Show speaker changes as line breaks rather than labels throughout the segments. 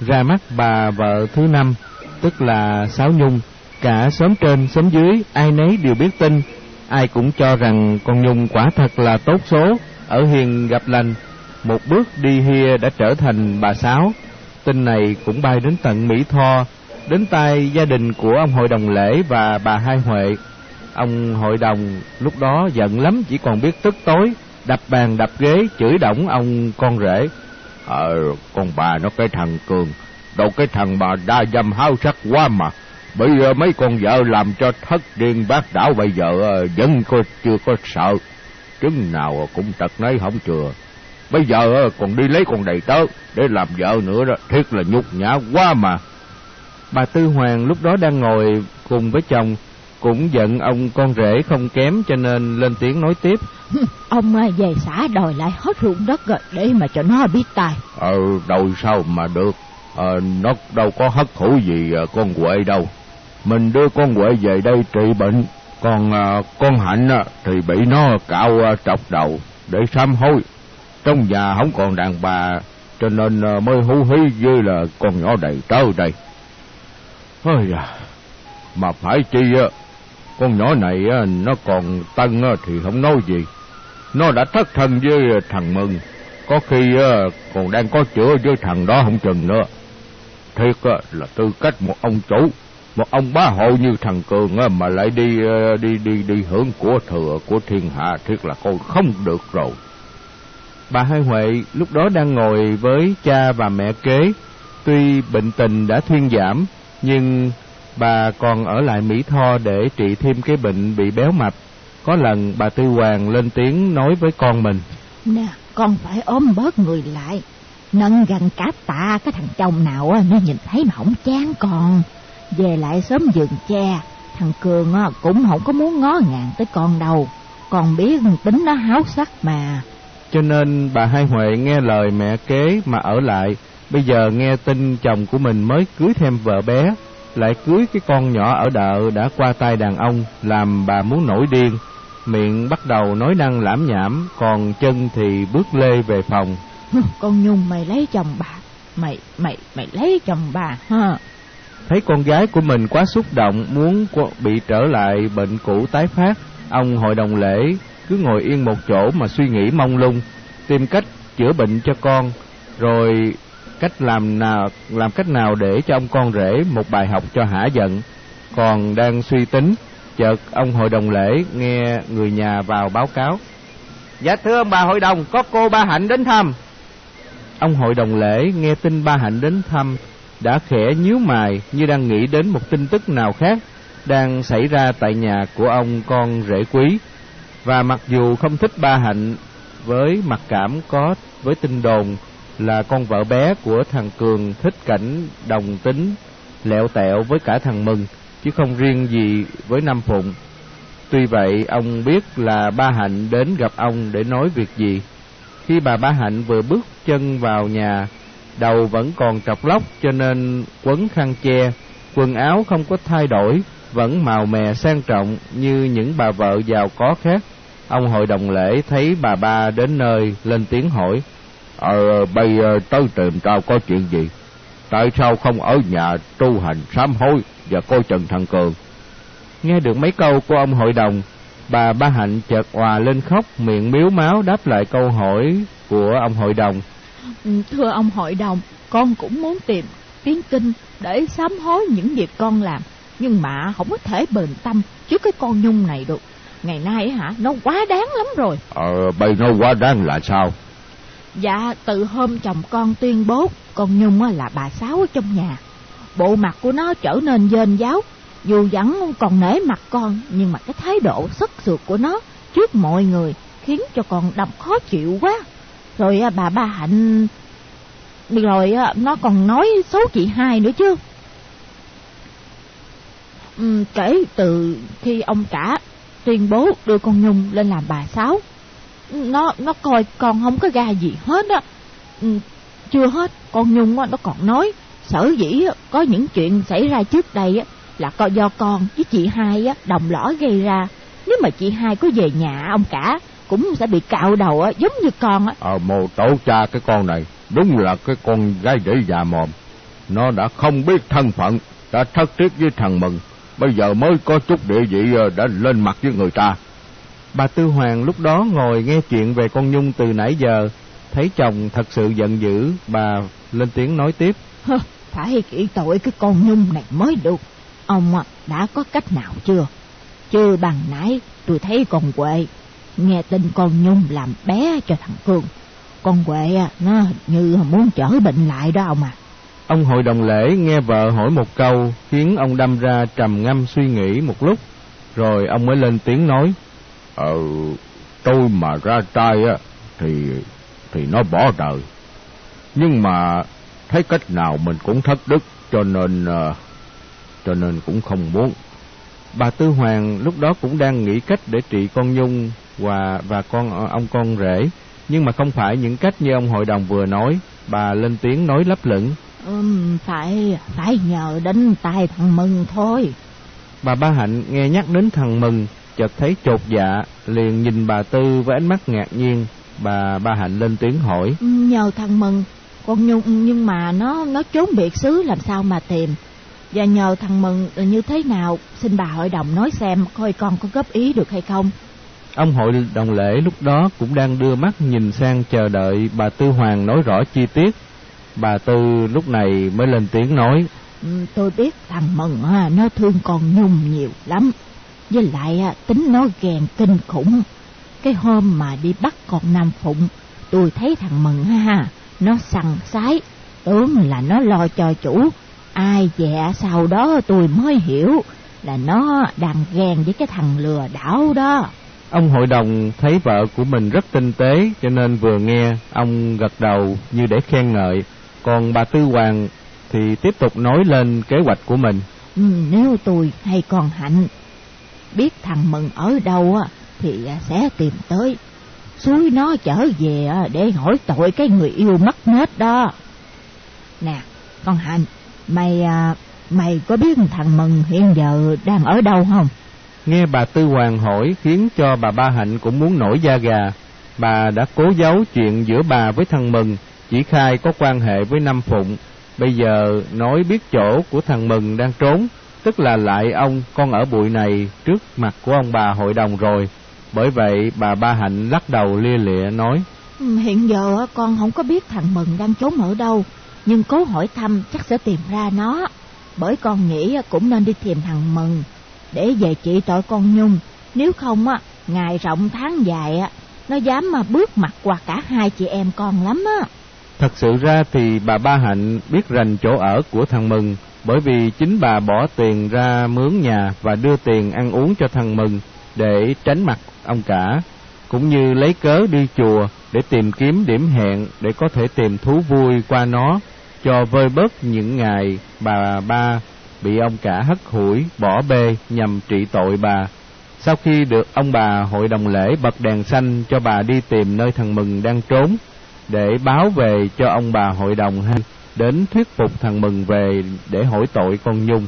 ra mắt bà vợ thứ năm, tức là Sáu Nhung, cả xóm trên xóm dưới ai nấy đều biết tin, ai cũng cho rằng con Nhung quả thật là tốt số, ở hiền gặp lành, một bước đi hia đã trở thành bà Sáu. Tin này cũng bay đến tận Mỹ Tho, đến tay gia đình của ông hội đồng lễ và bà Hai Huệ. Ông hội đồng lúc đó giận lắm chỉ còn biết tức tối, đập bàn đập ghế chửi đổng ông con rể.
Ờ, con bà nó cái thằng Cường, đâu cái thằng bà đa dâm háo sắc quá mà. Bây giờ mấy con vợ làm cho thất điên bác đảo bây giờ ờ, vẫn có chưa có sợ. Trứng nào cũng tật nấy không chừa. Bây giờ ờ, còn đi lấy con đầy tớ để làm vợ nữa đó, thiệt là nhục nhã quá mà.
Bà Tư Hoàng lúc đó đang ngồi cùng với chồng, cũng giận ông con rể không kém cho nên lên tiếng nói tiếp.
Ông à, về xã đòi lại hết ruộng đất rồi để mà cho nó biết tài.
Ờ, đâu sao mà được. Ờ, nó đâu có hất thủ gì ờ, con Huệ đâu. Mình đưa con Huệ về đây trị bệnh. Còn à, con Hạnh à, thì bị nó cạo à, trọc đầu để sám hối. Trong nhà không còn đàn bà cho nên à, mới hú hí với là con nhỏ đầy tớ đây. Ôi da, mà phải chi á, con nhỏ này nó còn tân thì không nói gì. Nó đã thất thân với thằng Mừng, có khi còn đang có chữa với thằng đó không chừng nữa. Thiệt là tư cách một ông chủ, một ông bá hộ như thằng Cường mà lại đi ờ, đi đi đi hưởng của thừa của thiên hạ, thiệt là con không được rồi.
Bà Hai Huệ lúc đó đang ngồi với cha và mẹ kế. Tuy bệnh tình đã thuyên giảm, nhưng bà còn ở lại Mỹ Tho để trị thêm cái bệnh bị béo mập. Có lần bà Tư Hoàng lên tiếng nói với con mình.
Nè, con phải ôm bớt người lại. Nâng gần cả tạ cái thằng chồng nào á, nó nhìn thấy mà không chán còn. Về lại sớm giường cha, thằng Cường cũng không có muốn ngó ngàng tới con đâu. Con biết tính nó háo sắc mà.
Cho nên bà Hai Huệ nghe lời mẹ kế mà ở lại. Bây giờ nghe tin chồng của mình mới cưới thêm vợ bé, lại cưới cái con nhỏ ở đợ đã qua tay đàn ông, làm bà muốn nổi điên. Miệng bắt đầu nói năng lãm nhảm, còn chân thì bước lê về phòng.
Con Nhung mày lấy chồng bà, mày, mày, mày lấy chồng bà ha.
Thấy con gái của mình quá xúc động, muốn bị trở lại bệnh cũ tái phát, ông hội đồng lễ cứ ngồi yên một chỗ mà suy nghĩ mông lung, tìm cách chữa bệnh cho con, rồi cách làm nào làm cách nào để cho ông con rể một bài học cho hả giận. Còn đang suy tính, chợt ông hội đồng lễ nghe người nhà vào báo cáo. Dạ thưa ông bà hội đồng, có cô Ba Hạnh đến thăm. Ông hội đồng lễ nghe tin Ba Hạnh đến thăm, đã khẽ nhíu mày như đang nghĩ đến một tin tức nào khác đang xảy ra tại nhà của ông con rể quý. Và mặc dù không thích Ba Hạnh với mặc cảm có với tin đồn là con vợ bé của thằng Cường thích cảnh đồng tính lẹo tẹo với cả thằng Mừng, chứ không riêng gì với Nam Phụng. Tuy vậy, ông biết là ba Hạnh đến gặp ông để nói việc gì. Khi bà ba Hạnh vừa bước chân vào nhà, đầu vẫn còn trọc lóc cho nên quấn khăn che, quần áo không có thay đổi, vẫn màu mè sang trọng như những bà vợ giàu có khác. Ông hội đồng lễ thấy bà ba đến nơi lên tiếng hỏi,
Ờ, bây tới tìm tao có chuyện gì? Tại sao không ở nhà tu hành sám hối và coi trần thằng Cường?
Nghe được mấy câu của ông hội đồng, bà Ba Hạnh chợt hòa lên khóc, miệng miếu máu đáp lại câu hỏi của ông hội đồng.
Ừ, thưa ông hội đồng, con cũng muốn tìm tiếng kinh để sám hối những việc con làm, nhưng mà không có thể bền tâm trước cái con Nhung này được. Ngày nay hả, nó quá đáng lắm rồi.
Ờ, bây nó quá đáng là sao?
Dạ, từ hôm chồng con tuyên bố con Nhung là bà Sáu ở trong nhà. Bộ mặt của nó trở nên dên giáo, dù vẫn còn nể mặt con, nhưng mà cái thái độ sức sượt của nó trước mọi người khiến cho con đọc khó chịu quá. Rồi bà ba Hạnh... Rồi nó còn nói xấu chị hai nữa chứ. Ừ, kể từ khi ông cả tuyên bố đưa con Nhung lên làm bà Sáu, nó nó coi con không có ra gì hết á ừ, chưa hết con nhung nó còn nói sở dĩ có những chuyện xảy ra trước đây á là coi do con với chị hai á đồng lõi gây ra nếu mà chị hai có về nhà ông cả cũng sẽ bị cạo đầu á giống như con á
ờ mồ tổ cha cái con này đúng là cái con gái để già mồm. Nó đã không biết thân phận, đã thất tiết với thằng Mừng, bây giờ mới có chút địa vị ờ, đã lên mặt với người ta.
Bà Tư Hoàng lúc đó ngồi nghe chuyện về con Nhung từ nãy giờ, thấy chồng thật sự giận dữ, bà lên tiếng nói tiếp.
Phải kỹ tội cái con Nhung này mới được. Ông đã có cách nào chưa? Chưa bằng nãy tôi thấy con Huệ nghe tin con Nhung làm bé cho thằng Cường. Con Huệ nó như muốn chở bệnh lại đó ông à.
Ông hội đồng lễ nghe vợ hỏi một câu khiến ông đâm ra trầm ngâm suy nghĩ một lúc, rồi ông mới lên tiếng nói.
Ờ, tôi mà ra trai á, thì thì nó bỏ đời. Nhưng mà thấy cách nào mình cũng thất đức, cho nên uh, cho nên cũng không muốn.
Bà Tư Hoàng lúc đó cũng đang nghĩ cách để trị con Nhung và và con ông con rể, nhưng mà không phải những cách như ông hội đồng vừa nói. Bà lên tiếng nói lấp lửng.
Um, phải phải nhờ đến tay thằng Mừng thôi.
Bà Ba Hạnh nghe nhắc đến thằng Mừng, chợt thấy chột dạ, liền nhìn bà Tư với ánh mắt ngạc nhiên. Bà Ba Hạnh lên tiếng hỏi.
Nhờ thằng Mừng, con Nhung nhưng mà nó nó trốn biệt xứ làm sao mà tìm. Và nhờ thằng Mừng như thế nào, xin bà hội đồng nói xem coi con có góp ý được hay không.
Ông hội đồng lễ lúc đó cũng đang đưa mắt nhìn sang chờ đợi bà Tư Hoàng nói rõ chi tiết. Bà Tư lúc này mới lên tiếng nói.
Ừ, tôi biết thằng Mừng nó thương con Nhung nhiều lắm. Với lại tính nó ghen kinh khủng. Cái hôm mà đi bắt con Nam Phụng, tôi thấy thằng Mừng ha, nó sằng sái, tưởng là nó lo cho chủ. Ai dạ sau đó tôi mới hiểu là nó đang ghen với cái thằng lừa đảo đó.
Ông hội đồng thấy vợ của mình rất tinh tế cho nên vừa nghe ông gật đầu như để khen ngợi. Còn bà Tư Hoàng thì tiếp tục nói lên kế hoạch của mình.
Ừ, nếu tôi hay con Hạnh biết thằng Mừng ở đâu á thì à, sẽ tìm tới. Suối nó trở về à, để hỏi tội cái người yêu mất nết đó. Nè, con Hạnh, mày à, mày có biết thằng Mừng hiện giờ đang ở đâu không?
Nghe bà Tư Hoàng hỏi khiến cho bà Ba Hạnh cũng muốn nổi da gà. Bà đã cố giấu chuyện giữa bà với thằng Mừng, chỉ khai có quan hệ với Năm Phụng. Bây giờ nói biết chỗ của thằng Mừng đang trốn, tức là lại ông con ở bụi này trước mặt của ông bà hội đồng rồi. Bởi vậy bà Ba Hạnh lắc đầu lia lịa nói.
Ừ, hiện giờ con không có biết thằng Mừng đang trốn ở đâu, nhưng cố hỏi thăm chắc sẽ tìm ra nó. Bởi con nghĩ cũng nên đi tìm thằng Mừng để về trị tội con Nhung. Nếu không á, ngày rộng tháng dài á, nó dám mà bước mặt qua cả hai chị em con lắm á.
Thật sự ra thì bà Ba Hạnh biết rành chỗ ở của thằng Mừng, bởi vì chính bà bỏ tiền ra mướn nhà và đưa tiền ăn uống cho thằng Mừng để tránh mặt ông cả, cũng như lấy cớ đi chùa để tìm kiếm điểm hẹn để có thể tìm thú vui qua nó, cho vơi bớt những ngày bà ba bị ông cả hất hủi bỏ bê nhằm trị tội bà. Sau khi được ông bà hội đồng lễ bật đèn xanh cho bà đi tìm nơi thằng Mừng đang trốn, để báo về cho ông bà hội đồng hay đến thuyết phục thằng Mừng về để hỏi tội con Nhung.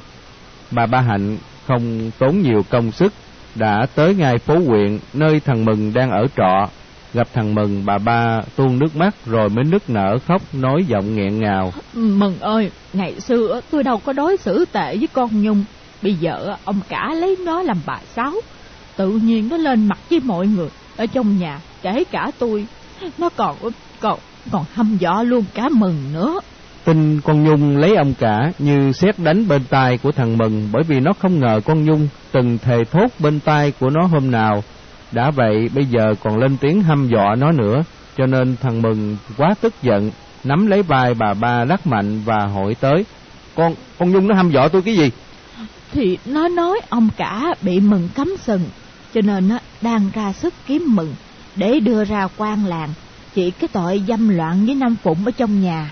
Bà Ba Hạnh không tốn nhiều công sức, đã tới ngay phố huyện nơi thằng Mừng đang ở trọ. Gặp thằng Mừng, bà ba tuôn nước mắt rồi mới nức nở khóc nói giọng nghẹn ngào.
Mừng ơi, ngày xưa tôi đâu có đối xử tệ với con Nhung. Bây giờ ông cả lấy nó làm bà sáu. Tự nhiên nó lên mặt với mọi người ở trong nhà, kể cả tôi. Nó còn còn còn hăm dọa luôn cả Mừng nữa.
Tin con Nhung lấy ông cả như xét đánh bên tai của thằng Mừng bởi vì nó không ngờ con Nhung từng thề thốt bên tai của nó hôm nào. Đã vậy bây giờ còn lên tiếng hăm dọa nó nữa, cho nên thằng Mừng quá tức giận, nắm lấy vai bà ba lắc mạnh và hỏi tới. Con, con Nhung nó hăm dọa tôi cái gì?
Thì nó nói ông cả bị Mừng cấm sừng, cho nên nó đang ra sức kiếm Mừng để đưa ra quan làng chỉ cái tội dâm loạn với Nam Phụng ở trong nhà.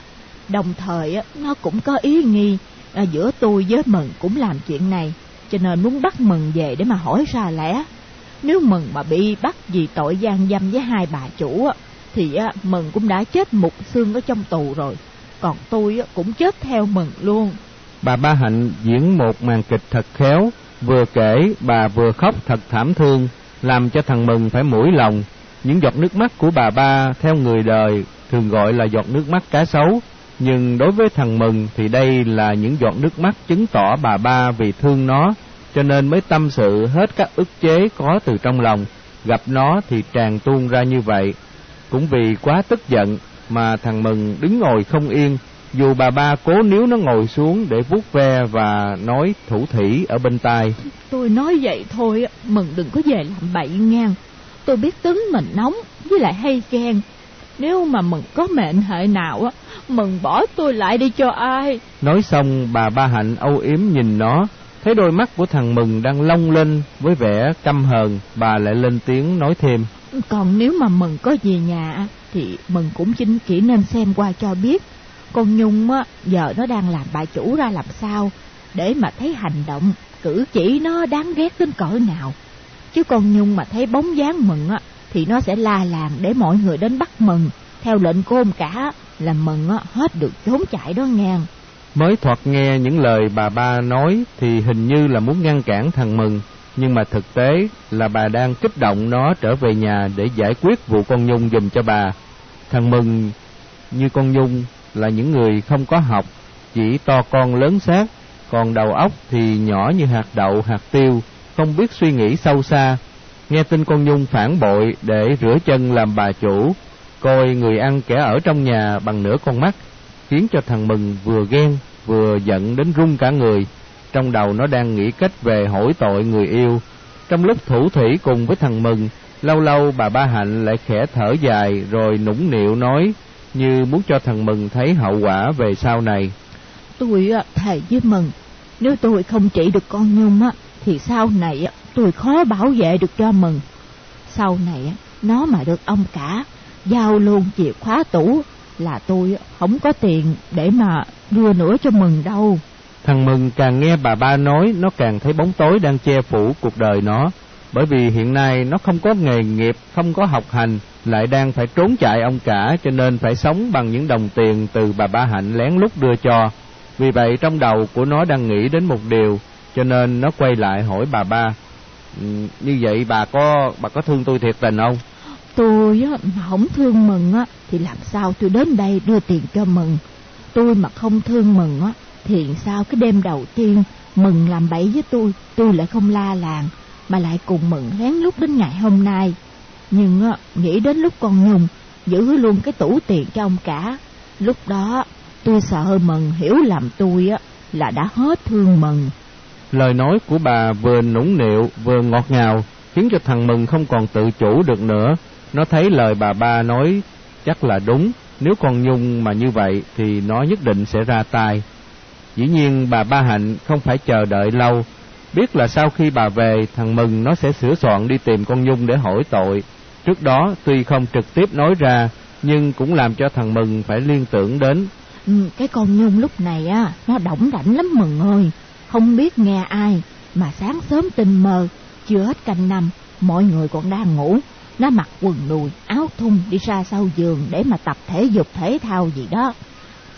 Đồng thời nó cũng có ý nghi à, giữa tôi với Mừng cũng làm chuyện này, cho nên muốn bắt Mừng về để mà hỏi ra lẽ. Nếu Mừng mà bị bắt vì tội gian dâm với hai bà chủ thì Mừng cũng đã chết mục xương ở trong tù rồi, còn tôi cũng chết theo Mừng luôn.
Bà Ba Hạnh diễn một màn kịch thật khéo, vừa kể bà vừa khóc thật thảm thương, làm cho thằng Mừng phải mũi lòng những giọt nước mắt của bà ba theo người đời thường gọi là giọt nước mắt cá sấu, nhưng đối với thằng Mừng thì đây là những giọt nước mắt chứng tỏ bà ba vì thương nó, cho nên mới tâm sự hết các ức chế có từ trong lòng, gặp nó thì tràn tuôn ra như vậy. Cũng vì quá tức giận mà thằng Mừng đứng ngồi không yên, dù bà ba cố níu nó ngồi xuống để vuốt ve và nói thủ thỉ ở bên tai.
Tôi nói vậy thôi, Mừng đừng có về làm bậy ngang. Tôi biết tính mình nóng, với lại hay ghen. Nếu mà Mừng có mệnh hệ nào, á Mừng bỏ tôi lại đi cho ai.
Nói xong bà ba Hạnh âu yếm nhìn nó, thấy đôi mắt của thằng Mừng đang long lên với vẻ căm hờn, bà lại lên tiếng nói thêm.
Còn nếu mà Mừng có về nhà, thì Mừng cũng chính chỉ nên xem qua cho biết con Nhung á, giờ nó đang làm bà chủ ra làm sao, để mà thấy hành động, cử chỉ nó đáng ghét đến cỡ nào. Chứ con Nhung mà thấy bóng dáng mừng á, thì nó sẽ la làng để mọi người đến bắt mừng. Theo lệnh của ông cả là mừng hết được trốn chạy đó ngang.
Mới thoạt nghe những lời bà ba nói thì hình như là muốn ngăn cản thằng Mừng, nhưng mà thực tế là bà đang kích động nó trở về nhà để giải quyết vụ con Nhung dùm cho bà. Thằng Mừng như con Nhung là những người không có học, chỉ to con lớn xác, còn đầu óc thì nhỏ như hạt đậu, hạt tiêu, không biết suy nghĩ sâu xa. Nghe tin con Nhung phản bội để rửa chân làm bà chủ, coi người ăn kẻ ở trong nhà bằng nửa con mắt, khiến cho thằng Mừng vừa ghen vừa giận đến run cả người. Trong đầu nó đang nghĩ cách về hỏi tội người yêu. Trong lúc thủ thủy cùng với thằng Mừng, lâu lâu bà Ba Hạnh lại khẽ thở dài rồi nũng nịu nói như muốn cho thằng Mừng thấy hậu quả về sau này.
Tôi thầy với Mừng, nếu tôi không trị được con Nhung á, thì sau này tôi khó bảo vệ được cho Mừng. Sau này nó mà được ông cả giao luôn chìa khóa tủ là tôi không có tiền để mà đưa nữa cho Mừng đâu.
Thằng Mừng càng nghe bà ba nói nó càng thấy bóng tối đang che phủ cuộc đời nó. Bởi vì hiện nay nó không có nghề nghiệp, không có học hành, lại đang phải trốn chạy ông cả cho nên phải sống bằng những đồng tiền từ bà ba Hạnh lén lút đưa cho. Vì vậy trong đầu của nó đang nghĩ đến một điều, cho nên nó quay lại hỏi bà ba, Ừ, như vậy bà có bà có thương tôi thiệt tình không?
Tôi á, mà không thương mừng á, thì làm sao tôi đến đây đưa tiền cho mừng. Tôi mà không thương mừng á, thì sao cái đêm đầu tiên mừng làm bẫy với tôi, tôi lại không la làng, mà lại cùng mừng lén lút đến ngày hôm nay. Nhưng á, nghĩ đến lúc con Nhung giữ luôn cái tủ tiền cho ông cả, lúc đó tôi sợ mừng hiểu lầm tôi á là đã hết thương mừng.
Lời nói của bà vừa nũng nịu vừa ngọt ngào, khiến cho thằng mừng không còn tự chủ được nữa. Nó thấy lời bà ba nói chắc là đúng, nếu con Nhung mà như vậy thì nó nhất định sẽ ra tay. Dĩ nhiên bà Ba Hạnh không phải chờ đợi lâu, biết là sau khi bà về thằng Mừng nó sẽ sửa soạn đi tìm con Nhung để hỏi tội. Trước đó tuy không trực tiếp nói ra, nhưng cũng làm cho thằng Mừng phải liên tưởng đến.
Ừ, cái con Nhung lúc này á, nó đỏng rảnh lắm Mừng ơi, không biết nghe ai, mà sáng sớm tình mơ, chưa hết canh năm, mọi người còn đang ngủ. Nó mặc quần đùi, áo thun đi ra sau giường để mà tập thể dục thể thao gì đó.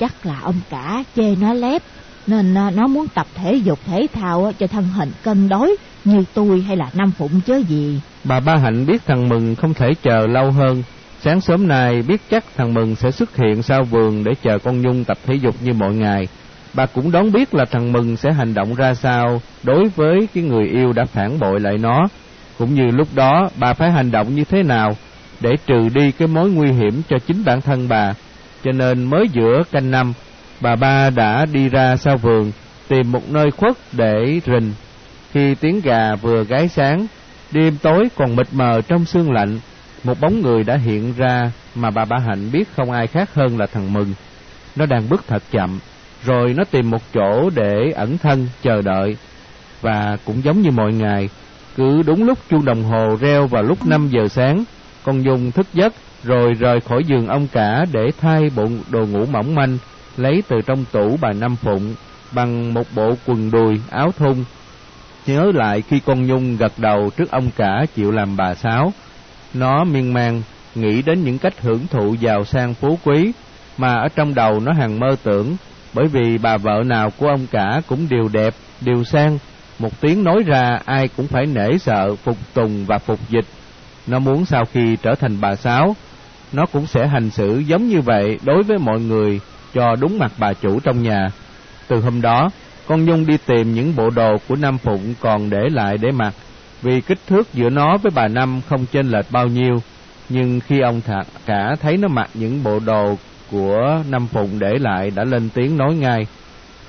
Chắc là ông cả chê nó lép, nên ờ, nó muốn tập thể dục thể thao ờ, cho thân hình cân đối như tôi hay là Nam Phụng chớ gì.
Bà Ba Hạnh biết thằng Mừng không thể chờ lâu hơn. Sáng sớm nay biết chắc thằng Mừng sẽ xuất hiện sau vườn để chờ con Nhung tập thể dục như mọi ngày. Bà cũng đoán biết là thằng Mừng sẽ hành động ra sao đối với cái người yêu đã phản bội lại nó. Cũng như lúc đó bà phải hành động như thế nào để trừ đi cái mối nguy hiểm cho chính bản thân bà. Cho nên mới giữa canh năm, bà ba đã đi ra sau vườn tìm một nơi khuất để rình. Khi tiếng gà vừa gáy sáng, đêm tối còn mịt mờ trong sương lạnh, một bóng người đã hiện ra mà bà ba Hạnh biết không ai khác hơn là thằng Mừng. Nó đang bước thật chậm, rồi nó tìm một chỗ để ẩn thân chờ đợi. Và cũng giống như mọi ngày, cứ đúng lúc chuông đồng hồ reo vào lúc năm giờ sáng, con Dung thức giấc rồi rời khỏi giường ông cả để thay bộ đồ ngủ mỏng manh, lấy từ trong tủ bà Năm Phụng bằng một bộ quần đùi, áo thun. Nhớ lại khi con Nhung gật đầu trước ông cả chịu làm bà Sáu, nó miên man nghĩ đến những cách hưởng thụ giàu sang phú quý mà ở trong đầu nó hằng mơ tưởng, bởi vì bà vợ nào của ông cả cũng đều đẹp, đều sang, một tiếng nói ra ai cũng phải nể sợ, phục tùng và phục dịch. Nó muốn sau khi trở thành bà Sáu, nó cũng sẽ hành xử giống như vậy đối với mọi người cho đúng mặt bà chủ trong nhà. Từ hôm đó, con Nhung đi tìm những bộ đồ của Nam Phụng còn để lại để mặc, vì kích thước giữa nó với bà Năm không chênh lệch bao nhiêu. Nhưng khi ông thạc cả thấy nó mặc những bộ đồ của Nam Phụng để lại đã lên tiếng nói ngay.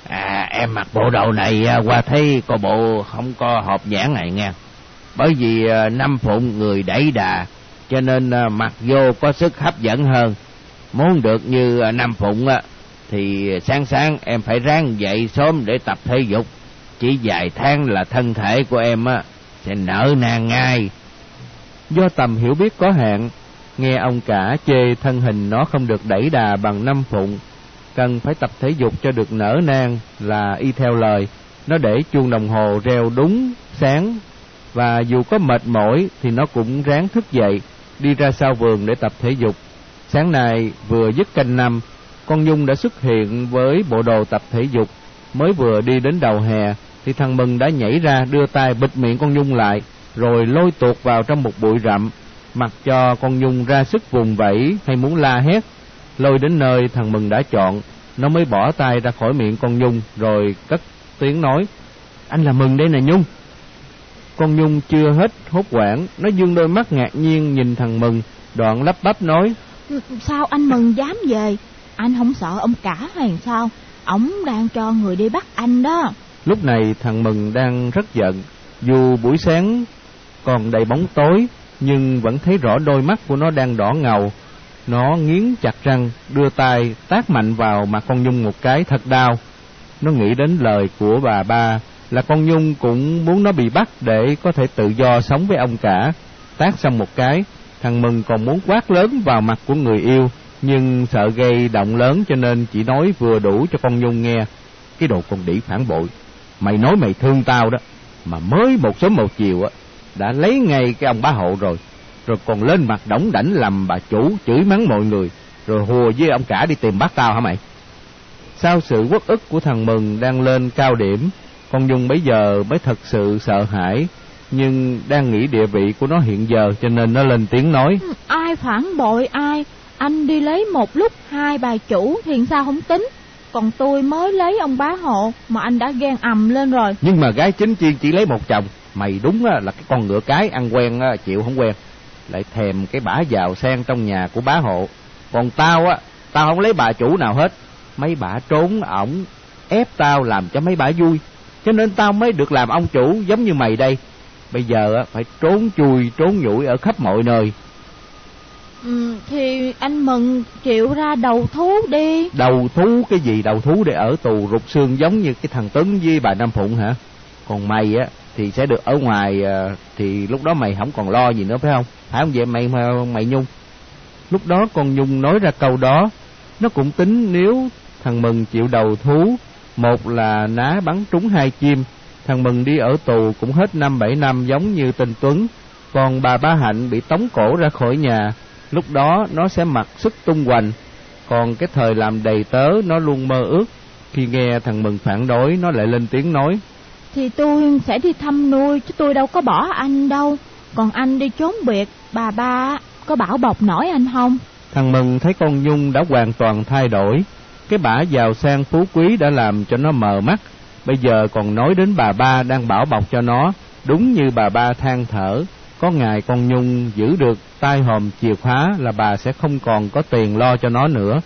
À, em mặc bộ đồ này à, qua thấy có bộ không có hợp nhãn này nghe Bởi vì à, Nam Phụng người đẩy đà, cho nên à, mặc vô có sức hấp dẫn hơn. Muốn được như Nam Phụng thì sáng sáng em phải ráng dậy sớm để tập thể dục. Chỉ vài tháng là thân thể của em sẽ nở nang ngay.
Do tầm hiểu biết có hạn, nghe ông cả chê thân hình nó không được đẩy đà bằng năm phụng, cần phải tập thể dục cho được nở nang là y theo lời, nó để chuông đồng hồ reo đúng sáng và dù có mệt mỏi thì nó cũng ráng thức dậy đi ra sau vườn để tập thể dục. Sáng nay vừa dứt canh năm, con Nhung đã xuất hiện với bộ đồ tập thể dục, mới vừa đi đến đầu hè thì thằng Mừng đã nhảy ra đưa tay bịt miệng con Nhung lại, rồi lôi tuột vào trong một bụi rậm, mặc cho con Nhung ra sức vùng vẫy hay muốn la hét. Lôi đến nơi thằng Mừng đã chọn, nó mới bỏ tay ra khỏi miệng con Nhung rồi cất tiếng nói, anh là Mừng đây nè Nhung. Con Nhung chưa hết hốt quảng, nó dương đôi mắt ngạc nhiên nhìn thằng Mừng, đoạn lắp bắp nói,
Sao anh Mừng dám về? Anh không sợ ông cả hay sao? Ông đang cho người đi bắt anh đó.
Lúc này thằng Mừng đang rất giận, dù buổi sáng còn đầy bóng tối, nhưng vẫn thấy rõ đôi mắt của nó đang đỏ ngầu. Nó nghiến chặt răng, đưa tay tác mạnh vào mặt con Nhung một cái thật đau. Nó nghĩ đến lời của bà ba là con Nhung cũng muốn nó bị bắt để có thể tự do sống với ông cả. Tác xong một cái, thằng Mừng còn muốn quát lớn vào mặt của người yêu, nhưng sợ gây động lớn cho nên chỉ nói vừa đủ cho con Nhung nghe. Cái đồ con đĩ phản bội, mày nói mày thương tao đó, mà mới một sớm một chiều á, đã lấy ngay cái ông bá hộ rồi, rồi còn lên mặt đóng đảnh làm bà chủ chửi mắng mọi người, rồi hùa với ông cả đi tìm bắt tao hả mày? Sau sự uất ức của thằng Mừng đang lên cao điểm, con Nhung bấy giờ mới thật sự sợ hãi, nhưng đang nghĩ địa vị của nó hiện giờ cho nên nó lên tiếng nói.
Ai phản bội ai? Anh đi lấy một lúc hai bà chủ thì sao không tính? Còn tôi mới lấy ông bá hộ mà anh đã ghen ầm lên rồi.
Nhưng mà gái chính chuyên chỉ lấy một chồng, mày đúng là cái con ngựa cái ăn quen chịu không quen. Lại thèm cái bả giàu sen trong nhà của bá hộ. Còn tao á, tao không lấy bà chủ nào hết. Mấy bà trốn ổng ép tao làm cho mấy bà vui. Cho nên tao mới được làm ông chủ giống như mày đây. Bây giờ á, phải trốn chui, trốn nhủi ở khắp mọi nơi.
Ừ, thì anh mừng chịu ra đầu thú đi
Đầu thú cái gì đầu thú để ở tù rụt xương giống như cái thằng Tuấn với bà Nam Phụng hả Còn mày á thì sẽ được ở ngoài ờ, thì lúc đó mày không còn lo gì nữa, phải không? Phải không? Vậy mày mày Nhung. Lúc đó con Nhung nói ra câu đó, Nó cũng tính nếu thằng Mừng chịu đầu thú, Một là ná bắn trúng hai chim, Thằng Mừng đi ở tù cũng hết năm bảy năm giống như tên Tuấn, Còn bà Ba Hạnh bị tống cổ ra khỏi nhà, lúc đó nó sẽ mặc sức tung hoành. Còn cái thời làm đầy tớ, nó luôn mơ ước, khi nghe thằng mừng phản đối, nó lại lên tiếng nói
thì tôi sẽ đi thăm nuôi chứ tôi đâu có bỏ anh đâu. Còn anh đi trốn biệt bà ba có bảo bọc nổi anh không?
Thằng mừng thấy con nhung đã hoàn toàn thay đổi. Cái bả giàu sang phú quý đã làm cho nó mờ mắt. Bây giờ còn nói đến bà ba đang bảo bọc cho nó đúng như bà ba than thở. Có ngày con Nhung giữ được tay hòm chìa khóa là bà sẽ không còn có tiền lo cho nó nữa.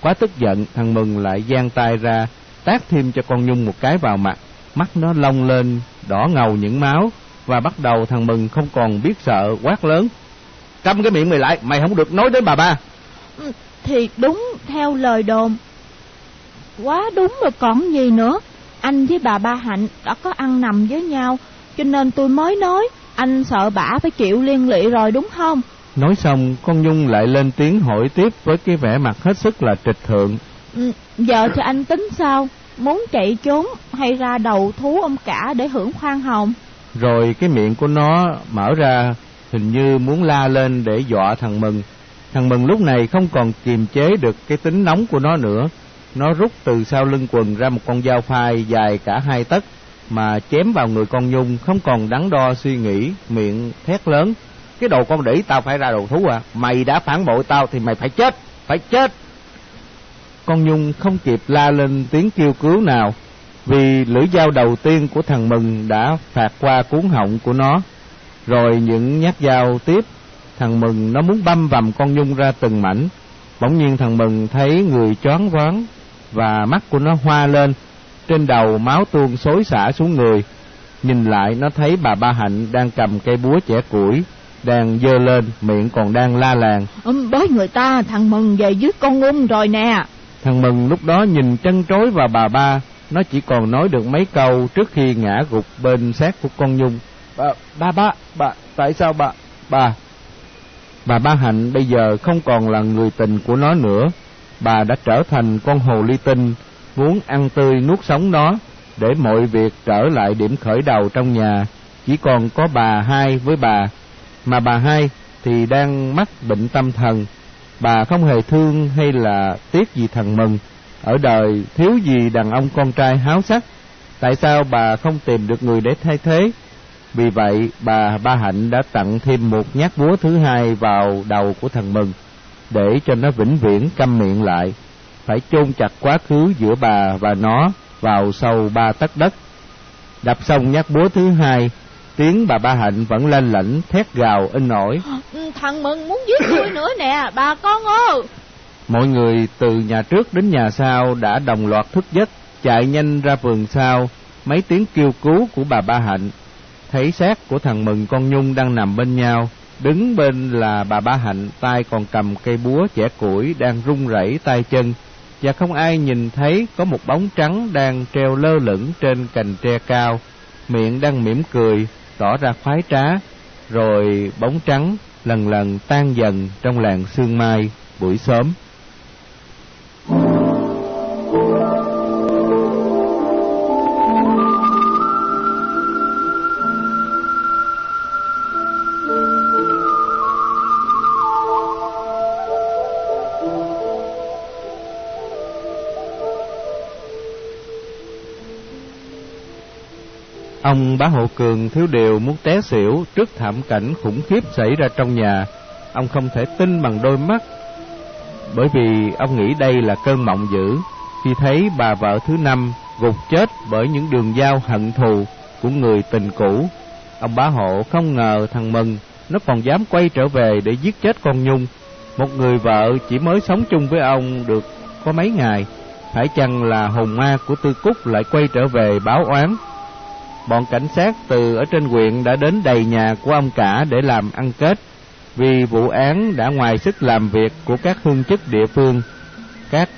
Quá tức giận, thằng Mừng lại giang tay ra, tát thêm cho con Nhung một cái vào mặt, mắt nó lông lên, đỏ ngầu những máu, và bắt đầu thằng Mừng không còn biết sợ, quát lớn. Câm cái miệng mày lại, mày không được nói đến bà ba.
Ừ, thì đúng theo lời đồn. Quá đúng rồi còn gì nữa. Anh với bà Ba Hạnh đã có ăn nằm với nhau, cho nên tôi mới nói anh sợ bả phải chịu liên lụy rồi đúng không?
Nói xong, con Nhung lại lên tiếng hỏi tiếp với cái vẻ mặt hết sức là trịch thượng.
Ừ, giờ cho anh tính sao? Muốn chạy trốn hay ra đầu thú ông cả để hưởng khoan hồng?
Rồi cái miệng của nó mở ra, hình như muốn la lên để dọa thằng Mừng. Thằng Mừng lúc này không còn kiềm chế được cái tính nóng của nó nữa. Nó rút từ sau lưng quần ra một con dao phai dài cả hai tấc mà chém vào người con Nhung không còn đắn đo suy nghĩ, miệng thét lớn. cái đồ con đỉ tao phải ra đầu thú à mày đã phản bội tao thì mày phải chết phải chết con nhung không kịp la lên tiếng kêu cứu nào, vì lưỡi dao đầu tiên của thằng mừng đã phạt qua cuốn họng của nó. Rồi những nhát dao tiếp, thằng mừng nó muốn băm vằm con nhung ra từng mảnh. Bỗng nhiên thằng mừng thấy người choáng váng và mắt của nó hoa lên, trên đầu máu tuôn xối xả xuống người. Nhìn lại nó thấy bà ba hạnh đang cầm cây búa chẻ củi, đang giơ lên, miệng còn đang la làng.
Ôm bới người ta, thằng mừng về dưới con ung rồi nè
thằng mừng lúc đó nhìn chân trối vào bà ba nó chỉ còn nói được mấy câu trước khi ngã gục bên xác của con nhung. Bà ba ba bà tại sao bà? Bà bà ba hạnh bây giờ không còn là người tình của nó nữa. Bà đã trở thành con hồ ly tinh muốn ăn tươi nuốt sống nó để mọi việc trở lại điểm khởi đầu trong nhà. Chỉ còn có bà hai với bà. Mà bà hai thì đang mắc bệnh tâm thần bà không hề thương hay là tiếc gì thằng mừng. Ở đời, thiếu gì đàn ông con trai háo sắc? Tại sao bà không tìm được người để thay thế? Vì vậy, bà ba hạnh đã tặng thêm một nhát búa thứ hai vào đầu của thằng mừng, để cho nó vĩnh viễn câm miệng lại. Phải chôn chặt quá khứ giữa bà và nó vào sâu ba tấc đất. Đập xong nhát búa thứ hai tiếng bà ba hạnh vẫn lên lảnh thét gào in ỏi
ừ, thằng mừng muốn giết tôi nữa nè bà con ơi.
Mọi người từ nhà trước đến nhà sau đã đồng loạt thức giấc chạy nhanh ra vườn sau. Mấy tiếng kêu cứu của bà ba hạnh thấy xác của thằng mừng con nhung đang nằm bên nhau. Đứng bên là bà ba hạnh tay còn cầm cây búa chẻ củi đang run rẩy tay chân. Và không ai nhìn thấy có một bóng trắng đang treo lơ lửng trên cành tre cao. Miệng đang mỉm cười tỏ ra khoái trá, rồi bóng trắng lần lần tan dần trong làn sương mai buổi sớm. Ông bá hộ cường thiếu điều muốn té xỉu trước thảm cảnh khủng khiếp xảy ra trong nhà. Ông không thể tin bằng đôi mắt, bởi vì ông nghĩ đây là cơn mộng dữ khi thấy bà vợ thứ năm gục chết bởi những đường dao hận thù của người tình cũ. Ông bá hộ không ngờ thằng Mừng nó còn dám quay trở về để giết chết con Nhung, một người vợ chỉ mới sống chung với ông được có mấy ngày. Phải chăng là hồn ma của Tư Cúc lại quay trở về báo oán bọn cảnh sát từ ở trên huyện đã đến đầy nhà của ông cả để làm ăn kết vì vụ án đã ngoài sức làm việc của các hương chức địa phương, các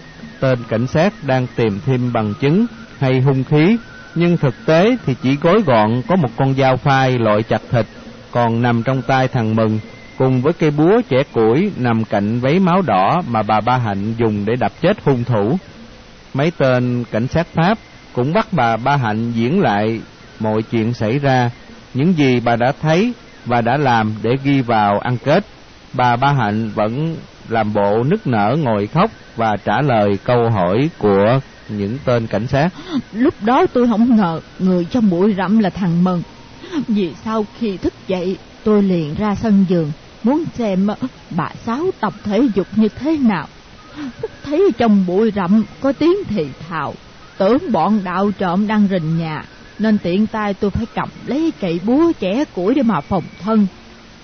tên cảnh sát đang tìm thêm bằng chứng hay hung khí. Nhưng thực tế thì chỉ gói gọn có một con dao phai loại chặt thịt, còn nằm trong tay thằng mừng, cùng với cây búa chẻ củi nằm cạnh váy máu đỏ mà bà ba hạnh dùng để đập chết hung thủ. Mấy tên cảnh sát pháp cũng bắt bà ba hạnh diễn lại mọi chuyện xảy ra, những gì bà đã thấy và đã làm để ghi vào ăn kết. Bà Ba Hạnh vẫn làm bộ nức nở ngồi khóc và trả lời câu hỏi của những tên cảnh sát.
Lúc đó tôi không ngờ người trong bụi rậm là thằng Mừng. Vì sau khi thức dậy, tôi liền ra sân giường muốn xem bà Sáu tập thể dục như thế nào. Thấy trong bụi rậm có tiếng thì thào, tưởng bọn đạo trộm đang rình nhà nên tiện tay tôi phải cầm lấy cây búa chẻ củi để mà phòng thân.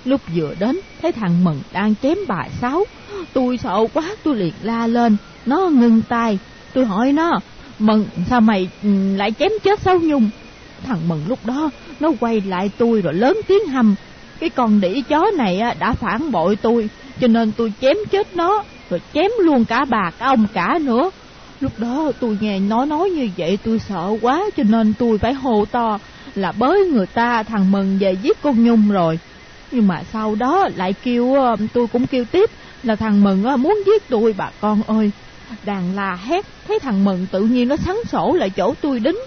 Lúc vừa đến, thấy thằng Mừng đang chém bà Sáu. Tôi sợ quá, tôi liền la lên. Nó ngưng tay. Tôi hỏi nó, Mừng, sao mày ừ, lại chém chết Sáu Nhung? Thằng Mừng lúc đó, nó quay lại tôi rồi lớn tiếng hầm. Cái con đĩ chó này đã phản bội tôi, cho nên tôi chém chết nó, rồi chém luôn cả bà cả ông cả nữa. Lúc đó tôi nghe nó nói như vậy tôi sợ quá cho nên tôi phải hô to là bới người ta, thằng Mừng về giết con Nhung rồi. Nhưng mà sau đó lại kêu ờ, tôi cũng kêu tiếp là thằng Mừng ờ, muốn giết tôi, bà con ơi. Đàn la hét, thấy thằng Mừng tự nhiên nó sắn sổ lại chỗ tôi đính.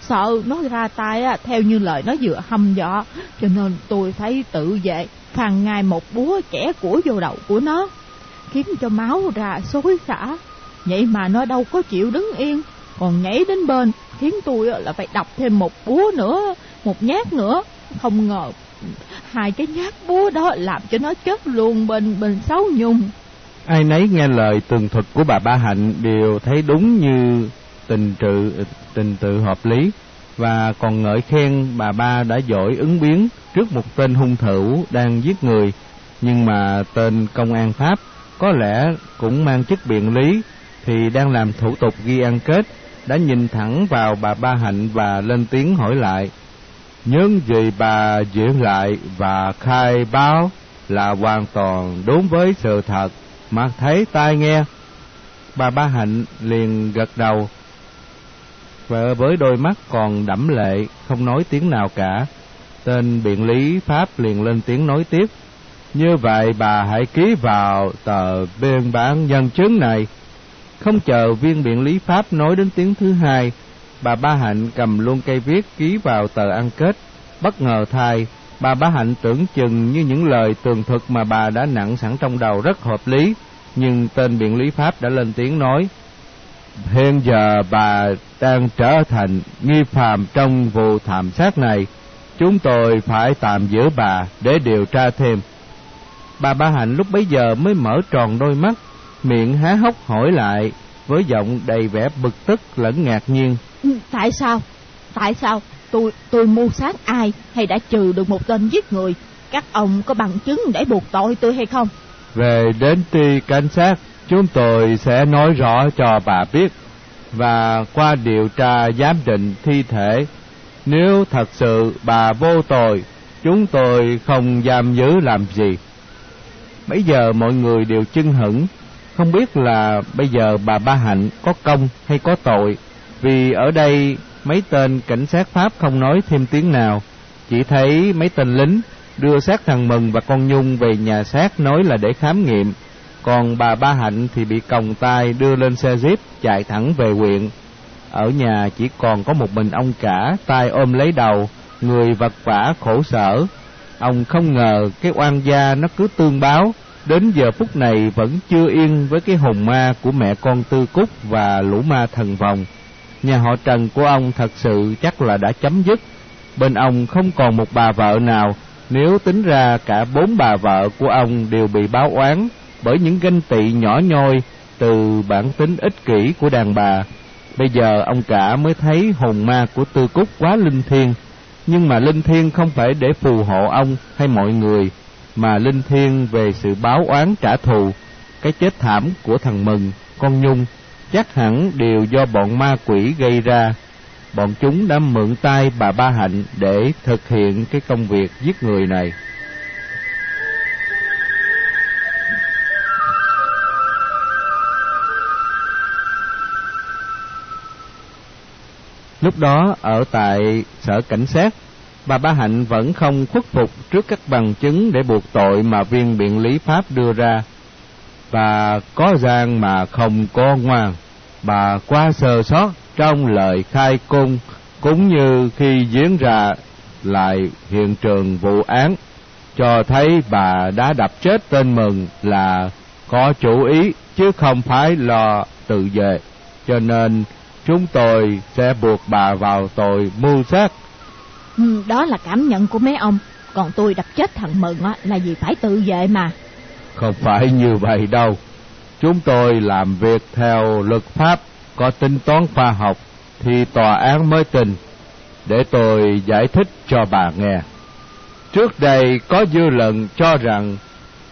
Sợ nó ra tay ờ, theo như lời nó vừa hâm dọ cho nên tôi phải tự vệ, phàn ngài một búa chẻ của vô đầu của nó, khiến cho máu ra xối xả Vậy mà nó đâu có chịu đứng yên. Còn nhảy đến bên, Khiến tôi là phải đập thêm một búa nữa, Một nhát nữa. Không ngờ Hai cái nhát búa đó làm cho nó chết luôn bên bên sáu nhung.
Ai nấy nghe lời tường thuật của bà Ba Hạnh đều thấy đúng như tình tự tình tự hợp lý. Và còn ngợi khen bà ba đã giỏi ứng biến trước một tên hung thủ đang giết người. Nhưng mà tên công an pháp có lẽ cũng mang chức biện lý thì đang làm thủ tục ghi ăn kết đã nhìn thẳng vào bà ba hạnh và lên tiếng hỏi lại, Nhưng gì bà diễn lại và khai báo là hoàn toàn đúng với sự thật, mà thấy tai nghe. Bà ba hạnh liền gật đầu, và với đôi mắt còn đẫm lệ, không nói tiếng nào cả. Tên biện lý pháp liền lên tiếng nói tiếp, như vậy bà hãy ký vào tờ biên bản nhân chứng này không chờ viên biện lý pháp nói đến tiếng thứ hai, bà ba hạnh cầm luôn cây viết ký vào tờ ăn kết. Bất ngờ thay, bà ba hạnh tưởng chừng như những lời tường thuật mà bà đã nặng sẵn trong đầu rất hợp lý, nhưng tên biện lý pháp đã lên tiếng nói, hiện giờ bà đang trở thành nghi phạm trong vụ thảm sát này. Chúng tôi phải tạm giữ bà để điều tra thêm. Bà ba hạnh lúc bấy giờ mới mở tròn đôi mắt miệng há hốc hỏi lại với giọng đầy vẻ bực tức lẫn ngạc nhiên.
Ừ, tại sao? Tại sao? Tôi tôi mưu sát ai hay đã trừ được một tên giết người? Các ông có bằng chứng để buộc tội tôi hay không?
Về đến ty cảnh sát chúng tôi sẽ nói rõ cho bà biết và qua điều tra giám định thi thể. Nếu thật sự bà vô tội chúng tôi không giam giữ làm gì. Bây giờ mọi người đều chưng hửng không biết là bây giờ bà ba hạnh có công hay có tội, vì ở đây mấy tên cảnh sát pháp không nói thêm tiếng nào. Chỉ thấy mấy tên lính đưa xác thằng mừng và con nhung về nhà xác nói là để khám nghiệm. Còn bà ba hạnh thì bị còng tay đưa lên xe jeep chạy thẳng về huyện. Ở nhà chỉ còn có một mình ông cả, tay ôm lấy đầu, người vật vả khổ sở. Ông không ngờ cái oan gia nó cứ tương báo đến giờ phút này vẫn chưa yên với cái hồn ma của mẹ con tư cúc và lũ ma thần vòng. Nhà họ trần của ông thật sự chắc là đã chấm dứt. Bên ông không còn một bà vợ nào. Nếu tính ra cả bốn bà vợ của ông đều bị báo oán bởi những ganh tị nhỏ nhoi từ bản tính ích kỷ của đàn bà. Bây giờ ông cả mới thấy hồn ma của tư cúc quá linh thiêng. Nhưng mà linh thiêng không phải để phù hộ ông hay mọi người mà linh thiêng về sự báo oán trả thù, cái chết thảm của thằng mừng, con nhung, chắc hẳn đều do bọn ma quỷ gây ra. Bọn chúng đã mượn tay bà ba hạnh để thực hiện cái công việc giết người này. Lúc đó, ở tại sở cảnh sát bà ba hạnh vẫn không khuất phục trước các bằng chứng để buộc tội mà viên biện lý pháp đưa ra. Bà có gian mà không có ngoan. Bà quá sơ sót trong lời khai cung, cũng như khi diễn ra lại hiện trường vụ án, cho thấy bà đã đập chết tên mừng là có chủ ý, chứ không phải lo tự vệ. Cho nên, chúng tôi sẽ buộc bà vào tội mưu sát
ừ, đó là cảm nhận của mấy ông. Còn tôi đập chết thằng mừng là vì phải tự vệ mà.
Không phải như vậy đâu. Chúng tôi làm việc theo luật pháp có tính toán khoa học thì tòa án mới tin. Để tôi giải thích cho bà nghe. Trước đây có dư luận cho rằng